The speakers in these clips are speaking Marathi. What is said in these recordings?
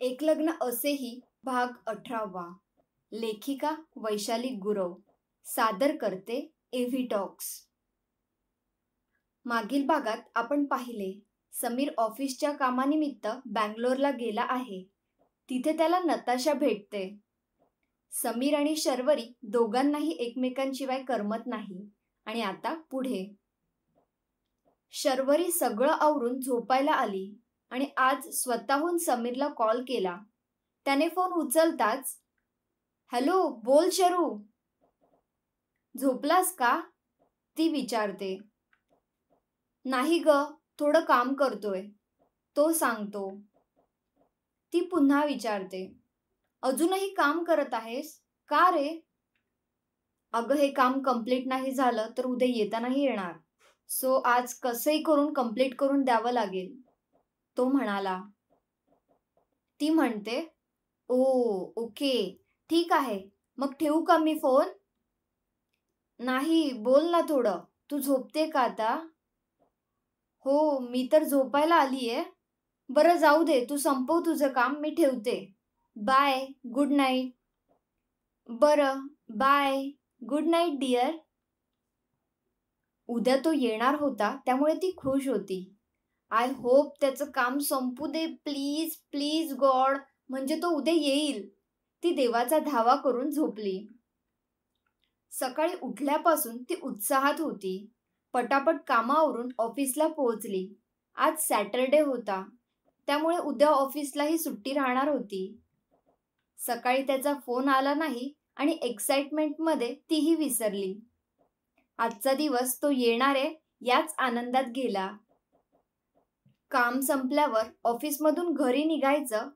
एक लग्न असेही भाग अठरावा. लेखिका वैशाली गुरव. सादर करते एव्ही टॉक्स मागील भागात आपण पाहिले समीर ऑफिसच्या कामानिमित्त बँगलोरला गेला आहे. तिथे त्याला नताशा भेटते. समीर आणि शर्वरी दोघांनाही एकमेकांशिवाय करमत नाही. आणि आता पुढे. शर्वरी सगळं आवरून झोपायला आली. आणि आज स्वतःहून समीरला कॉल केला. त्याने फोन उचलताच हॅलो बोल शरू. झोपलास का? ती विचारते. नाही ग थोडं काम करतोय. तो सांगतो. ती पुन्हा विचारते. अजूनही काम करत आहेस? का रे? अगं हे काम कंप्लीट नाही झालं तर उद्या येतानाही येणार. सो आज कसंही करून कंप्लीट करून द्यावं लागेल. तो म्हणाला. ती म्हणते ओ ओके ठीक आहे मग ठेवू का मी फोन? नाही बोल ना थोडं तू झोपते का आता? हो मी तर झोपायला आलीये. बरं जाऊ दे तू संपव तुझं काम मी ठेवते. Bye good night. बरं बाय गुड नाईट डिअर. उद्या तो येणार होता त्यामुळे ती खुश होती. आय होप त्याचं काम संपू दे प्लीज प्लीज गॉड. म्हणजे तो उद्या येईल. ती देवाचा धावा करून झोपली. सकाळी उठल्यापासून ती उत्साहात होती. पटापट कामावरून ऑफिसला पोहोचली. आज सॅटरडे होता. त्यामुळे उद्या ऑफिसलाही सुट्टी राहणार होती. सकाळी त्याचा फोन आला नाही आणि एक्साइटमेंटमध्ये तीही विसरली. आजचा दिवस तो येणारे याच आनंदात गेला. काम संपल्यावर ऑफिसमधून घरी निघायचं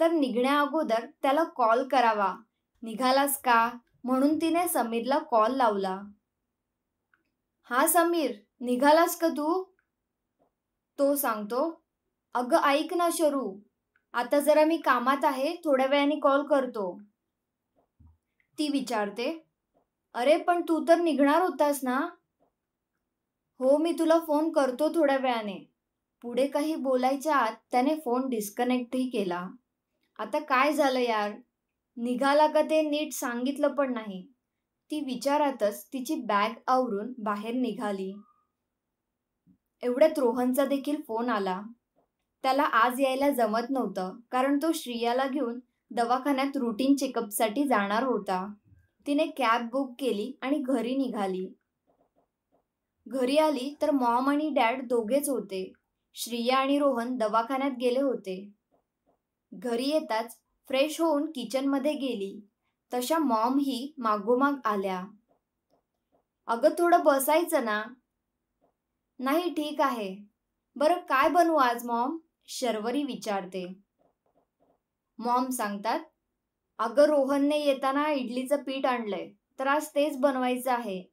तर निघण्या अगोदर त्याला कॉल करावा. निघालास का? म्हणून तिने समीरला कॉल लावला. हा समीर निघालास का तू? तो सांगतो. अगं ऐक ना शरू. आता जरा मी कामात आहे थोड्या वेळाने कॉल करतो. ती विचारते. अरे पण तू तर निघणार होतास ना? हो मी तुला फोन करतो थोड्या वेळाने. पुढे काही बोलायच्या आत त्याने फोन डिस्कनेक्टही केला. आता काय झालं यार? निघाला का ते नीट सांगितलं पण नाही. ती विचारातच तिची बॅग आवरून बाहेर निघाली. एवढ्यात रोहनचा देखील फोन आला. त्याला आज यायला जमत नव्हतं कारण तो श्रियाला घेऊन दवाखान्यात रुटीन चेकअपसाठी जाणार होता. तिने कॅब बुक केली आणि घरी निघाली. घरी आली तर मॉम आणि डॅड दोघेच होते. श्रिया आणि रोहन दवाखान्यात गेले होते. घरी येताच फ्रेश होऊन किचनमध्ये गेली. तशा मॉम ही मागोमाग आल्या. अगं थोडं बसायचं ना? नाही ठीक आहे. बरं काय बनवू आज मॉम? शर्वरी विचारते. मॉम सांगतात अगं रोहनने येताना इडलीचं पीठ आणलंय तर आज तेच बनवायचं आहे.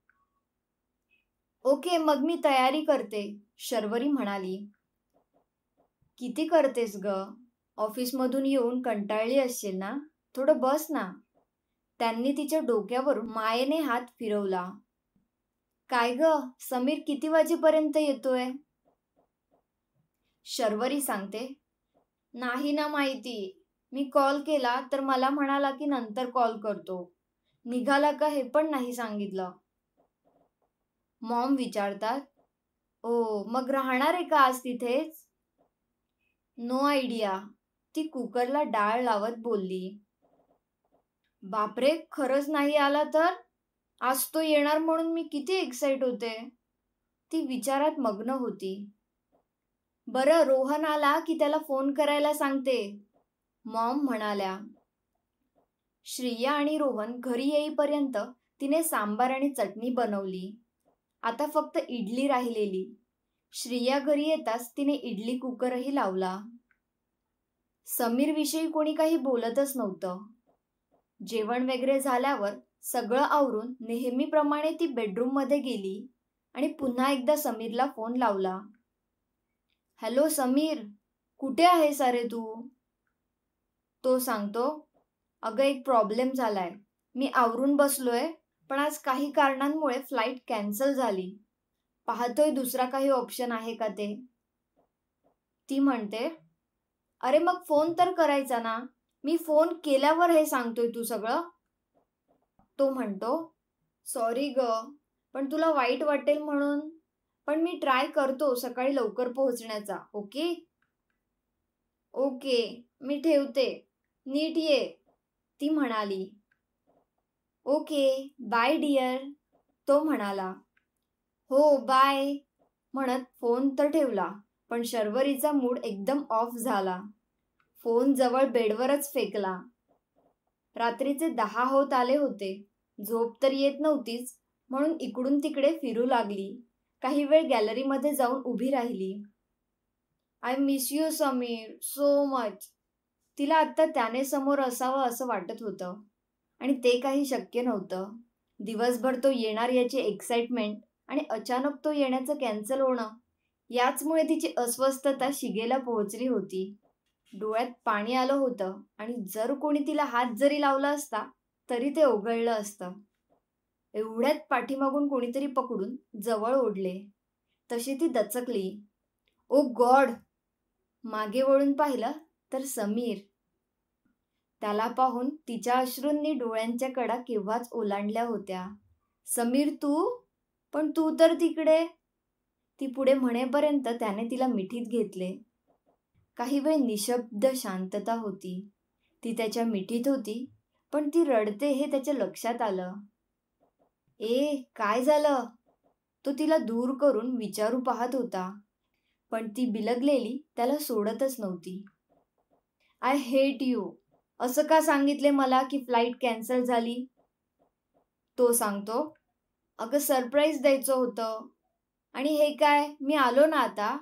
ओके मग मी तयारी करते शर्वरी म्हणाली. किती करतेस ग? ऑफिसमधून येऊन कंटाळली असशील ना? थोडं बस ना. त्यांनी तिच्या डोक्यावरून मायेने हात फिरवला. काय ग? समीर किती वाजेपर्यंत येतोय? शर्वरी सांगते. नाही ना माहिती. मी कॉल केला तर मला म्हणाला की नंतर कॉल करतो. निघाला का हे पण नाही सांगितलं. मॉम विचारतात. ओ मग राहणार आहे का आज तिथेच? No idea. ती कुकरला डाळ लावत बोलली. बापरे खरंच नाही आला तर? आज तो येणार म्हणून मी किती एक्साइट होते. ती विचारात मग्न होती. बरं रोहन आला की त्याला फोन करायला सांगते मॉम म्हणाल्या. श्रिया आणि रोहन घरी येईपर्यंत तिने सांबार आणि चटणी बनवली. आता फक्त इडली राहिलेली. श्रिया घरी येताच तिने इडली कुकरही लावला. समीर विषयी कोणी काही बोलतच नव्हतं. जेवण वगैरे झाल्यावर सगळं आवरून नेहमीप्रमाणे ती बेडरूममध्ये गेली आणि पुन्हा एकदा समीरला फोन लावला. हॅलो समीर कुठे आहेस अरे तू? तो सांगतो अगं एक प्रॉब्लेम झालाय. मी आवरून बसलोय पण आज काही कारणांमुळे फ्लाईट कॅन्सल झाली. पाहतोय दुसरा काही ऑप्शन आहे का ते? ती म्हणते अरे मग फोन तर करायचा ना? मी फोन केल्यावर हे सांगतोय तू सगळं? तो म्हणतो सॉरी ग पण तुला वाईट वाटेल म्हणून. पण मी ट्राय करतो सकाळी लवकर पोहोचण्याचा ओके ओके मी ठेवते. नीट ये ती म्हणाली. ओके बाय डिअर तो म्हणाला. हो बाय म्हणत फोन तर ठेवला पण शर्वरीचा मूड एकदम ऑफ झाला. फोन जवळ बेडवरच फेकला. रात्रीचे दहा होत आले होते. झोप तर येत नव्हतीच म्हणून इकडून तिकडे फिरू लागली. काही वेळ गॅलरीमध्ये जाऊन उभी राहिली. I miss you Sameer so much तिला आत्ता त्याने समोर असावं असं वाटत होतं. आणि ते काही शक्य नव्हतं. दिवसभर तो येणार याची एक्साइटमेंट आणि अचानक तो येण्याचं कॅन्सल होणं याचमुळे तिची अस्वस्थता शिगेला पोहोचली होती. डोळ्यात पाणी आलं होतं आणि जर कोणी तिला हात जरी लावला असता तरी ते ओघळलं असतं. एवढ्यात पाठीमागून कोणीतरी पकडून जवळ ओढले. तशी ती दचकली. ओ गॉड! मागे वळून पाहिलं तर समीर. त्याला पाहून तिच्या अश्रूंनी डोळ्यांच्या कडा केव्हाच ओलांडल्या होत्या. समीर तू पण तू तर तिकडे. ती पुढे म्हणेपर्यंत त्याने तिला मिठीत घेतले. काही वेळ निशब्द शांतता होती. ती त्याच्या मिठीत होती पण ती रडते हे त्याच्या लक्षात आलं. ए काय झालं? तो तिला दूर करून विचारू पाहत होता. पण ती बिलगलेली त्याला सोडतच नव्हती. I hate you. असं का सांगितले मला की फ्लाईट कॅन्सल झाली? तो सांगतो अगं सरप्राईज द्यायचं होतं. आणि हे काय? मी आलो ना आता.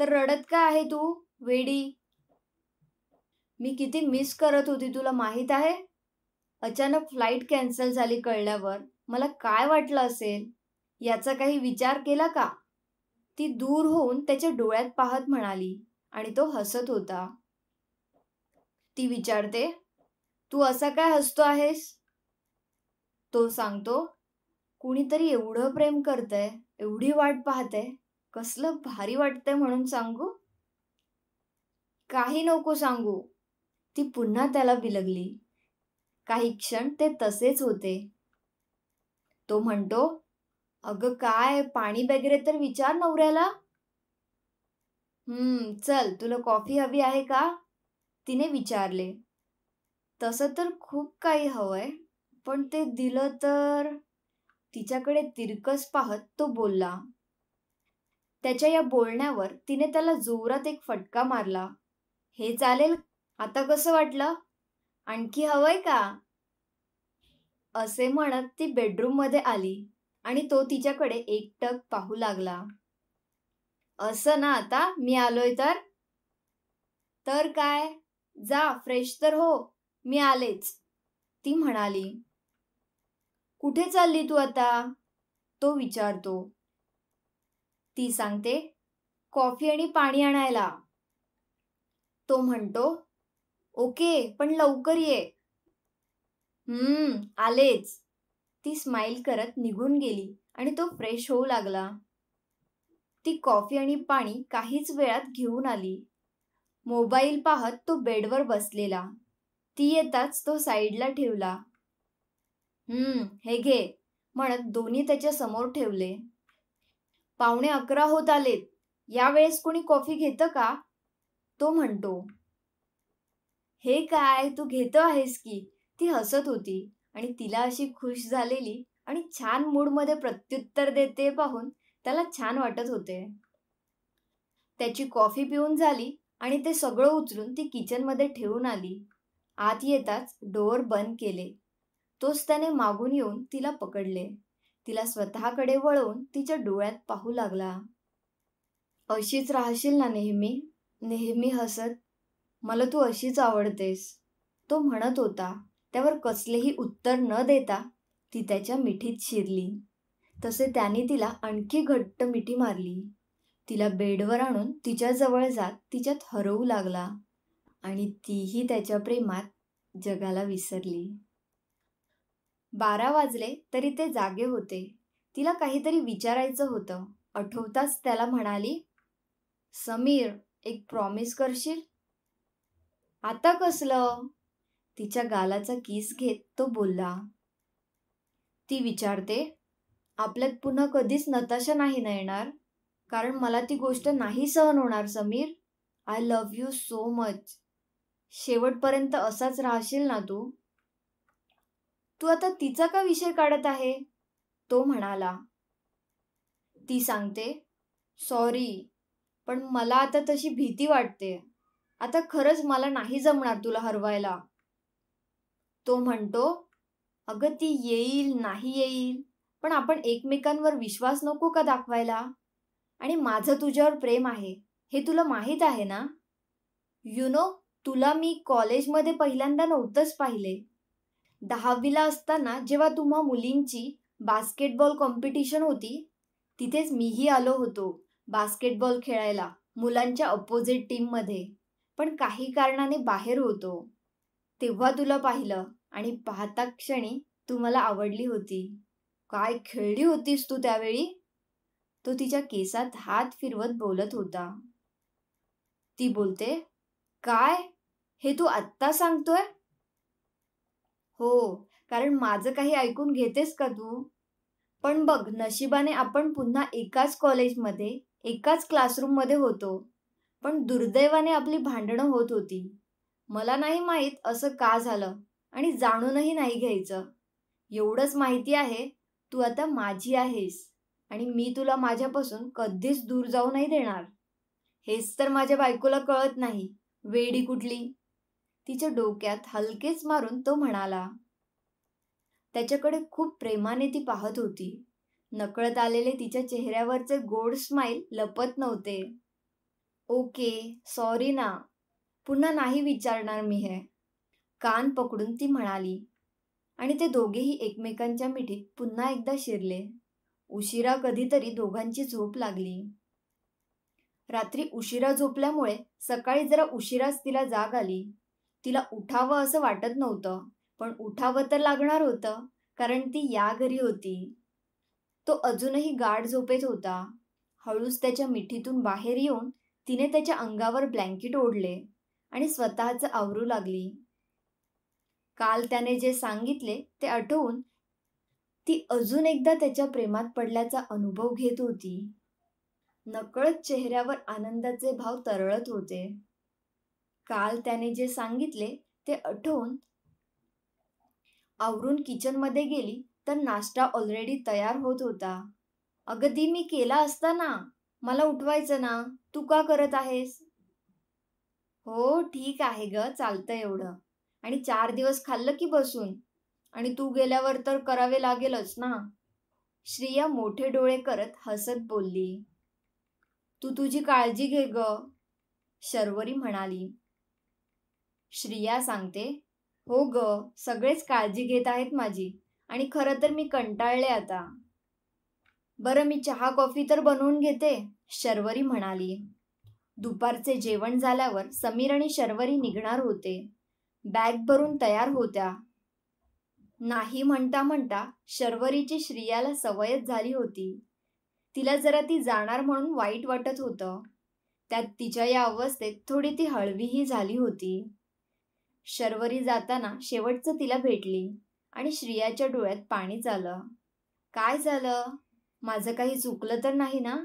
तर रडत का आहे तू वेडी? मी किती मिस करत होती तुला माहीत आहे? अचानक फ्लाईट कॅन्सल झाली कळल्यावर मला काय वाटलं असेल? याचा काही विचार केला का? ती दूर होऊन त्याच्या डोळ्यात पाहत म्हणाली आणि तो हसत होता. ती विचारते तू असा काय हसतो आहेस? तो सांगतो कुणीतरी एवढं प्रेम करतंय एवढी वाट पाहते कसलं भारी वाटतंय म्हणून सांगू? काही नको सांगू. ती पुन्हा त्याला बिलगली. काही क्षण ते तसेच होते. तो म्हणतो अगं काय पाणी वगैरे तर विचार नवऱ्याला? हम्म चल तुला कॉफी हवी आहे का? तिने विचारले. तसं तर खूप काही हवंय पण ते दिलं तर तिच्याकडे तिरकस पाहत तो बोलला त्याच्या या बोलण्यावर तिने त्याला जोरात एक फटका मारला. हे चालेल? आता कसं वाटलं? आणखी हवंय का? असे म्हणत ती बेडरूममध्ये आली आणि तो तिच्याकडे एकटक पाहू लागला. असं ना आता? मी आलोय तर? तर काय? जा फ्रेश तर हो. मी आलेच. ती म्हणाली कुठे चालली तू आता? तो विचारतो. ती सांगते कॉफी आणि पाणी आणायला. तो म्हणतो ओके पण लवकर ये. हम्म आलेच. ती स्माईल करत निघून गेली आणि तो फ्रेश होऊ लागला. ती कॉफी आणि पाणी काहीच वेळात घेऊन आली. मोबाईल पाहत तो बेडवर बसलेला. ती येताच तो साईडला ठेवला. हम्म हे घे. म्हणत दोन्ही त्याच्यासमोर ठेवले. पावणे अकरा होत आलेत. यावेळेस कोणी कॉफी घेतं का? तो म्हणतो हे काय तू घेतो आहेस की? ती हसत होती आणि तिला अशी खुश झालेली आणि छान मूडमध्ये प्रत्युत्तर देते पाहून त्याला छान वाटत होते. त्याची कॉफी पिऊन झाली आणि ते सगळं उचलून ती किचनमध्ये ठेवून आली. आत येताच डोअर बंद केले. तोच त्याने मागून येऊन तिला पकडले. तिला स्वतःकडे वळवून तिच्या डोळ्यात पाहू लागला. अशीच राहशील ना नेहमी? नेहमी हसत? मला तू अशीच आवडतेस. तो म्हणत होता त्यावर कसलेही उत्तर न देता ती त्याच्या मिठीत शिरली. तसे त्याने तिला आणखी घट्ट मिठी मारली. तिला बेडवर आणून तिच्याजवळ जात तिच्यात हरवू लागला आणि तीही त्याच्या प्रेमात जगाला विसरली. बारा वाजले तरी ते जागे होते. तिला काहीतरी विचारायचं होतं. आठवताच त्याला म्हणाली समीर एक प्रॉमिस करशील? आता कसलं? तिच्या गालाचा किस घेत तो बोलला. ती विचारते आपल्यात पुन्हा कधीच नताशा नाही ना येणार? कारण मला ती गोष्ट नाही सहन होणार Sameer. I love you so much शेवटपर्यंत असाच राहशील ना तू? तू आता तिचा का विषय काढत आहे? तो म्हणाला. ती सांगते सॉरी पण मला आता तशी भीती वाटते. आता खरंच मला नाही जमणार तुला हरवायला. तो म्हणतो अगं ती येईल नाही येईल पण आपण एकमेकांवर विश्वास नको का दाखवायला? आणि माझं तुझ्यावर प्रेम आहे हे तुला माहीत आहे ना? यु नो तुला मी कॉलेजमध्ये पहिल्यांदा नव्हतंच पाहिले. दहावीला असताना जेव्हा तुम्हा मुलींची बास्केटबॉल कॉम्पिटिशन होती तिथेच मीही आलो होतो बास्केटबॉल खेळायला मुलांच्या अपोजिट टीममध्ये पण काही कारणाने बाहेर होतो. तेव्हा तुला पाहिलं आणि पाहता क्षणी तू मला आवडली होती. काय खेळली होतीस तू त्यावेळी? तो तिच्या केसात हात फिरवत बोलत होता. ती बोलते काय? हे तू आत्ता सांगतोय? हो कारण माझं काही ऐकून घेतेस का तू? पण बघ नशिबाने आपण पुन्हा एकाच कॉलेजमध्ये एकाच क्लासरूममध्ये होतो. पण दुर्दैवाने आपली भांडणं होत होती. मला नाही माहीत असं का झालं आणि जाणूनही नाही घ्यायचं. एवढंच माहिती आहे तू आता माझी आहेस आणि मी तुला माझ्यापासून कधीच दूर जाऊ नाही देणार. हेच तर माझ्या बायकोला कळत नाही. वेडी कुठली? तिच्या डोक्यात हलकेच मारून तो म्हणाला त्याच्याकडे खूप प्रेमाने ती पाहत होती. नकळत आलेले तिच्या चेहऱ्यावरचे गोड स्माईल लपत नव्हते. ओके सॉरी ना. पुन्हा नाही विचारणार मी हे. कान पकडून ती म्हणाली आणि ते दोघेही एकमेकांच्या मिठीत पुन्हा एकदा शिरले. उशिरा कधीतरी दोघांची झोप लागली. रात्री उशिरा झोपल्यामुळे सकाळी जरा उशिराच तिला जाग आली. तिला उठावं असं वाटत नव्हतं पण उठावं तर लागणार होतं कारण ती या घरी होती. तो अजूनही गाढ झोपेत होता. हळूच त्याच्या मिठीतून बाहेर येऊन तिने त्याच्या अंगावर ब्लँकेट ओढले आणि स्वतःच आवरू लागली. काल त्याने जे सांगितले ते आठवून ती अजून एकदा त्याच्या प्रेमात पडल्याचा अनुभव घेत होती. नकळत चेहऱ्यावर आनंदाचे भाव तरळत होते. काल त्याने जे सांगितले ते आठवून आवरून किचनमध्ये गेली तर नाश्ता ऑलरेडी तयार होत होता. अगदी मी केला असता ना मला उठवायचं ना तू का करत आहेस? हो ठीक आहे ग चालतं एवढं. आणि चार दिवस खाल्लं की बसून? आणि तू गेल्यावर तर करावे लागेलच ना? श्रिया मोठे डोळे करत हसत बोलली. तू तुझी काळजी घे ग शर्वरी म्हणाली. श्रिया सांगते हो ग सगळेच काळजी घेत आहेत माझी आणि खरं तर मी कंटाळले आता. बरं मी चहा कॉफी तर बनवून घेते शर्वरी म्हणाली. दुपारचे जेवण झाल्यावर समीर आणि शर्वरी निघणार होते. बॅग भरून तयार होत्या. नाही म्हणता म्हणता शर्वरीची श्रियाला सवयच झाली होती. तिला जरा ती जाणार म्हणून वाईट वाटत होतं. त्यात तिच्या या अवस्थेत थोडी ती हळवीही झाली होती. शर्वरी जाताना शेवटचं तिला भेटली आणि श्रियाच्या डोळ्यात पाणी झालं काय झालं? माझं काही चुकलं तर नाही ना?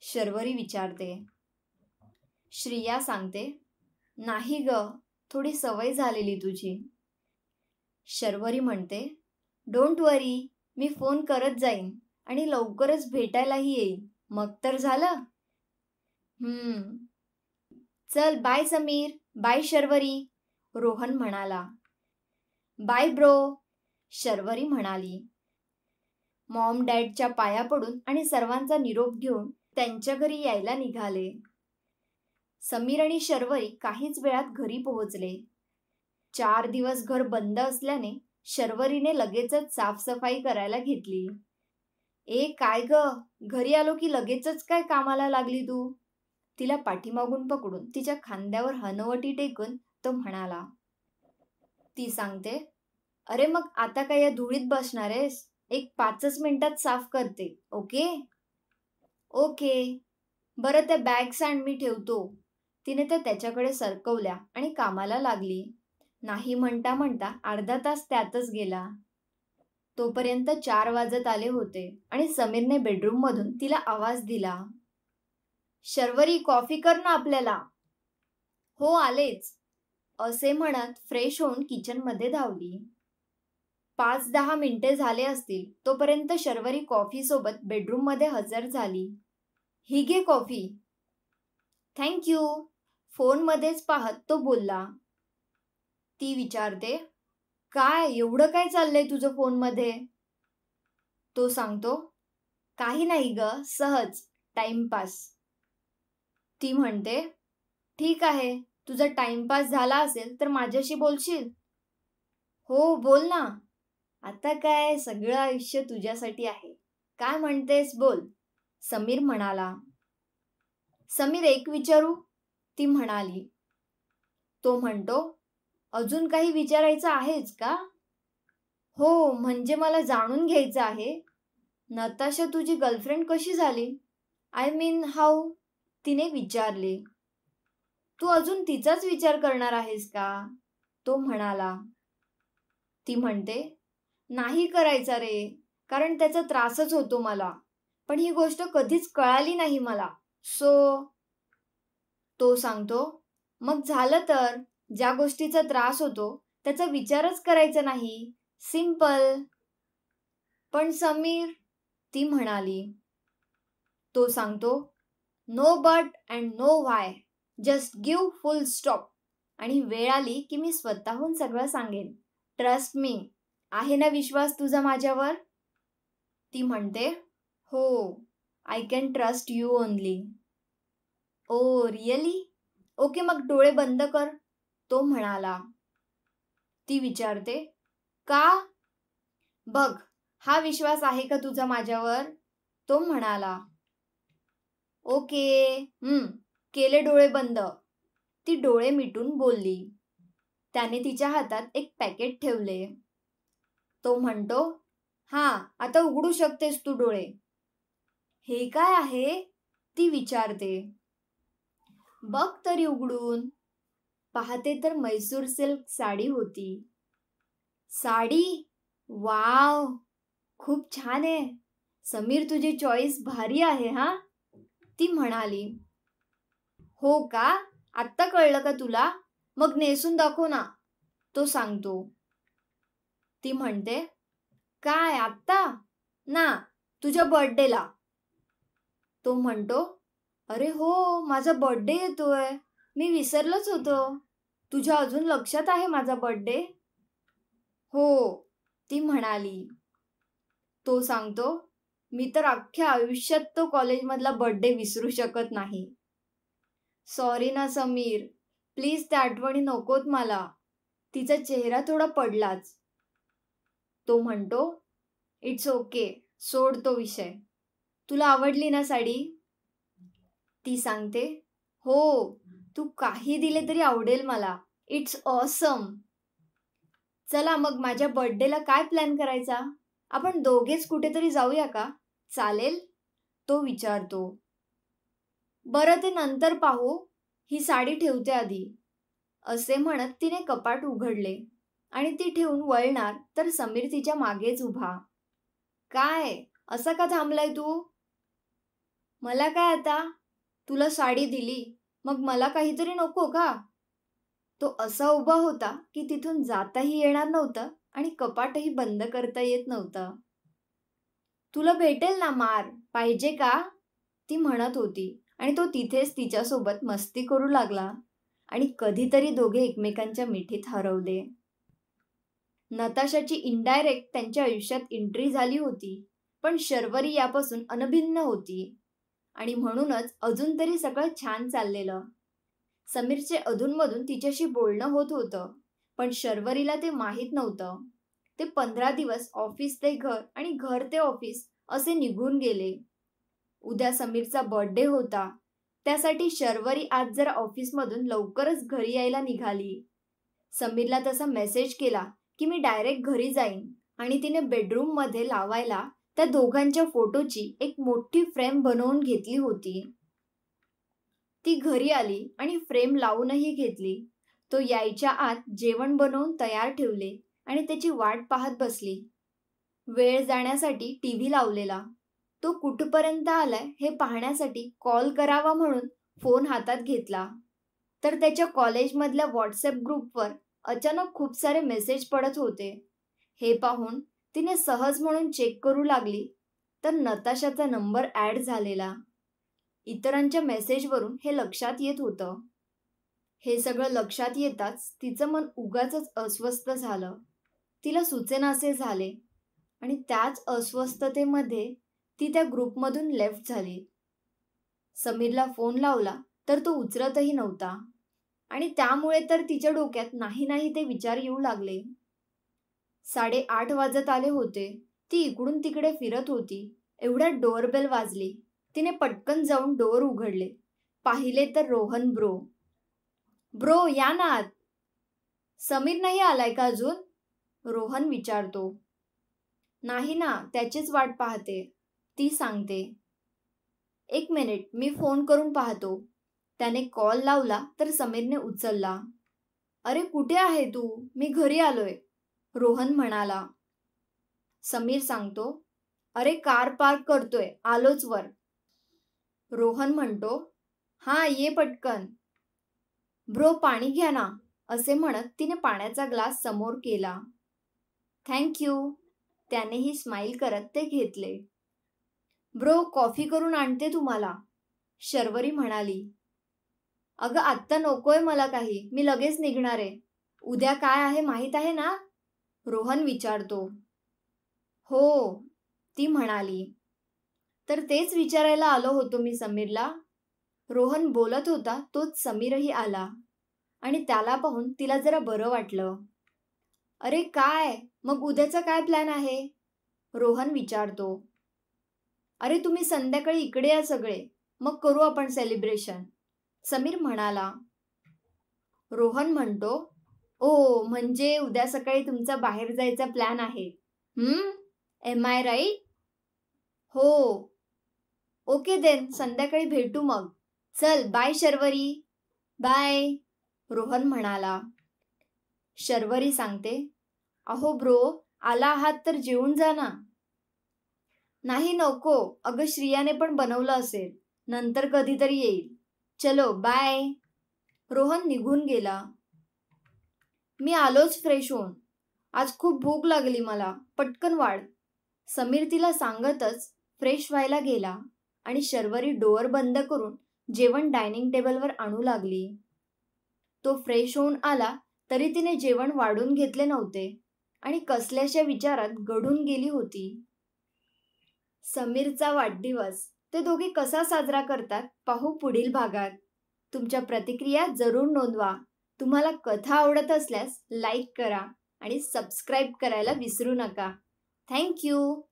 शर्वरी विचारते. श्रिया सांगते नाही ग थोडी सवय झालेली तुझी. शर्वरी म्हणते डोंट वरी मी फोन करत जाईन आणि लवकरच भेटायलाही येईन. मग तर झालं. हम्म. चल बाय समीर. बाय शर्वरी. रोहन म्हणाला. बाय ब्रो शर्वरी म्हणाली. मॉम डॅडच्या पाया पडून आणि सर्वांचा निरोप घेऊन त्यांच्या घरी यायला निघाले. समीर आणि शर्वरी काहीच वेळात घरी पोहोचले. चार दिवस घर बंद असल्याने शर्वरीने लगेचच साफसफाई करायला घेतली. ए काय ग? घरी आलो की लगेचच काय कामाला लागली तू? तिला पाठीमागून पकडून तिच्या खांद्यावर हनवटी टेकून तो म्हणाला ती सांगते अरे मग आता काय या धुळीत बसणार आहेस? एक पाचच मिनिटात साफ करते ओके? ओके. बरं त्या बॅग्स आण मी ठेवतो. तिने त्या त्याच्याकडे सरकवल्या आणि कामाला लागली. नाही म्हणता म्हणता अर्धा तास त्यातच गेला. तोपर्यंत चार वाजत आले होते आणि समीरने बेडरूम मधून तिला आवाज दिला शर्वरी कॉफी कर ना आपल्याला. हो आलेच. असे म्हणत फ्रेश होऊन किचनमध्ये धावली. पाच दहा मिनिटे झाले असतील तोपर्यंत शर्वरी कॉफीसोबत बेडरूममध्ये हजर झाली. ही घे कॉफी. थँक्यू फोनमध्येच पाहत तो बोलला. ती विचारते काय एवढं काय चाललंय तुझं फोनमध्ये? तो सांगतो काही नाही ग सहज टाइमपास. ती म्हणते ठीक आहे तुझा टाइमपास झाला असेल तर माझ्याशी बोलशील? हो बोल ना. आता काय सगळं आयुष्य तुझ्यासाठी आहे. काय म्हणतेस बोल. समीर म्हणाला. समीर एक विचारू? ती म्हणाली. तो म्हणतो अजून काही विचारायचं आहेच का? हो म्हणजे मला जाणून घ्यायचं आहे. नताशा तुझी गर्लफ्रेंड कशी झाली? I mean how. तिने विचारले. तू अजून तिचाच विचार करणार आहेस का? तो म्हणाला. ती म्हणते नाही करायचा रे कारण त्याचा त्रासच होतो मला. पण ही गोष्ट कधीच कळाली नाही मला. सो तो सांगतो मग झालं तर ज्या गोष्टीचा त्रास होतो त्याचा विचारच करायचा नाही. सिंपल. पण समीर ती म्हणाली. तो सांगतो no but and no why just give full stop आणि वेळ आली की मी स्वतःहून सगळं सांगेन. ट्रस्ट मी आहे ना विश्वास तुझा माझ्यावर? ती म्हणते हो. I can trust you only oh really okay मग डोळे बंद कर तो म्हणाला. ती विचारते का? बघ हा विश्वास आहे का तुझा माझ्यावर? तो म्हणाला. ओके हम्म. केले डोळे बंद. ती डोळे मिटून बोलली. त्याने तिच्या हातात एक पॅकेट ठेवले. तो म्हणतो हा आता उघडू शकतेस तू डोळे. हे काय आहे? ती विचारते. बघ तरी उघडून. पाहते तर मैसूर सिल्क साडी होती. साडी? वाव! खूप छान आहे. समीर तुझी चॉईस भारी आहे हा? ती म्हणाली. हो का? आत्ता कळलं का तुला? मग नेसून दाखव ना. तो सांगतो. ती म्हणते काय आत्ता? ना तुझ्या बर्थडेला. तो म्हणतो अरे हो माझा बर्थडे येतोय. मी विसरलंच होतो. तुझ्या अजून लक्षात आहे माझा बर्थडे? हो ती म्हणाली. तो सांगतो मी तर अख्ख्या आयुष्यात तो कॉलेजमधला बर्थडे विसरू शकत नाही. सॉरी ना समीर. प्लीज त्या आठवणी नकोत मला. तिचा चेहरा थोडा पडलाच. तो म्हणतो इट्स ओके सोड तो विषय. तुला आवडली ना साडी? ती सांगते हो. तू काही दिले तरी आवडेल मला. इट्स ऑसम चला मग माझ्या बर्थडेला काय प्लॅन करायचा? आपण दोघेच कुठेतरी जाऊया का? चालेल? तो विचारतो. बरं ते नंतर पाहू ही साडी ठेवते आधी. असे म्हणत तिने कपाट उघडले आणि ती ठेवून वळणार तर समीर तिच्या मागेच उभा. काय? असं का थांबलाय तू? मला काय आता? तुला साडी दिली मग मला काहीतरी नको का? तो असा उभा होता की तिथून जाताही येणार नव्हतं आणि कपाटही बंद करता येत नव्हतं. तुला भेटेल ना मार? पाहिजे का? ती म्हणत होती. आणि तो तिथेच तिच्यासोबत मस्ती करू लागला आणि कधीतरी दोघे एकमेकांच्या मिठीत हरवले. नताशाची इनडायरेक्ट त्यांच्या आयुष्यात एंट्री झाली होती पण शर्वरी यापासून अनभिन्न होती आणि म्हणूनच अजून तरी सगळं छान चाललेलं. समीरचे अधूनमधून तिच्याशी बोलणं होत होतं पण शर्वरीला ते माहीत नव्हतं. ते पंधरा दिवस ऑफिस ते घर आणि घर ते ऑफिस असे निघून गेले. उद्या समीरचा बर्थडे होता. त्यासाठी शर्वरी आज जरा ऑफिसमधून लवकरच घरी यायला निघाली. समीरला तसा मेसेज केला की मी डायरेक्ट घरी जाईन आणि तिने बेडरूममध्ये लावायला त्या दोघांच्या फोटोची एक मोठी फ्रेम बनवून घेतली होती. ती घरी आली आणि फ्रेम लावूनही घेतली. तो यायच्या आत जेवण बनवून तयार ठेवले आणि त्याची वाट पाहत बसली. वेळ जाण्यासाठी टीव्ही लावलेला. तो कुठपर्यंत आलाय हे पाहण्यासाठी कॉल करावा म्हणून फोन हातात घेतला. तर त्याच्या कॉलेजमधल्या व्हॉट्सअप ग्रुपवर अचानक खूप सारे मेसेज पडत होते. हे पाहून तिने सहज म्हणून चेक करू लागली. तर नताशाचा नंबर ऍड झालेला. इतरांच्या मेसेजवरून हे लक्षात येत होतं. हे सगळं लक्षात येताच तिचं मन उगाच अस्वस्थ झालं. तिला सुचेनासे झाले. आणि त्याच अस्वस्थतेमध्ये ती त्या ग्रुपमधून लेफ्ट झाली. समीरला फोन लावला तर तो उचलतही नव्हता. आणि त्यामुळे तर तिच्या डोक्यात नाही नाही ते विचार येऊ लागले. साडेआठ वाजत आले होते. ती इकडून तिकडे फिरत होती. एवढ्यात डोअरबेल वाजली. तिने पटकन जाऊन डोअर उघडले. पाहिले तर रोहन ब्रो. ब्रो या ना समीर नाही आलाय का अजून? रोहन विचारतो. नाही ना त्याचीच वाट पाहते. ती सांगते एक मिनिट मी फोन करून पाहतो. त्याने कॉल लावला तर समीरने उचलला. अरे कुठे आहे तू? मी घरी आलोय. रोहन म्हणाला. समीर सांगतो अरे कार पार्क करतोय आलोच वर. रोहन म्हणतो हा ये पटकन. ब्रो पाणी घ्या ना असे म्हणत तिने पाण्याचा ग्लास समोर केला. थँक्यू त्यानेही स्माईल करत ते घेतले. ब्रो कॉफी करून आणते तुम्हाला शर्वरी म्हणाली. अगं आत्ता नकोय मला काही मी लगेच निघणार. आहे उद्या काय आहे माहीत आहे ना? रोहन विचारतो. हो ती म्हणाली. तर तेच विचारायला आलो होतो मी समीरला. रोहन बोलत होता तोच समीरही आला. आणि त्याला पाहून तिला जरा बरं वाटलं. अरे काय? मग उद्याचा काय प्लॅन आहे? रोहन विचारतो. अरे तुम्ही संध्याकाळी इकडे या सगळे. मग करू आपण सेलिब्रेशन समीर म्हणाला. रोहन म्हणतो ओ म्हणजे उद्या सकाळी तुमचा बाहेर जायचा प्लॅन आहे. हम्म? एम आय राईट हो. ओके देन संध्याकाळी भेटू मग. चल बाय शर्वरी. बाय रोहन म्हणाला. शर्वरी सांगते अहो ब्रो आला आहात तर जेवून जा ना. नाही नको. अगं श्रियाने पण बनवलं असेल. नंतर कधीतरी येईल. चलो बाय रोहन निघून गेला. मी आलोच फ्रेश होऊन. आज खूप भूक लागली मला. पटकन वाढ. समीर तिला सांगतच फ्रेश व्हायला गेला आणि शर्वरी डोअर बंद करून जेवण डायनिंग टेबलवर आणू लागली. तो फ्रेश होऊन आला तरी तिने जेवण वाढून घेतले नव्हते आणि कसल्याशा विचारात गढून गेली होती. समीरचा वाढदिवस. ते दोघे कसा साजरा करतात पाहू पुढील भागात. तुमच्या प्रतिक्रिया जरूर नोंदवा. तुम्हाला कथा आवडत असल्यास लाईक करा आणि सबस्क्राईब करायला विसरू नका. थँक्यू!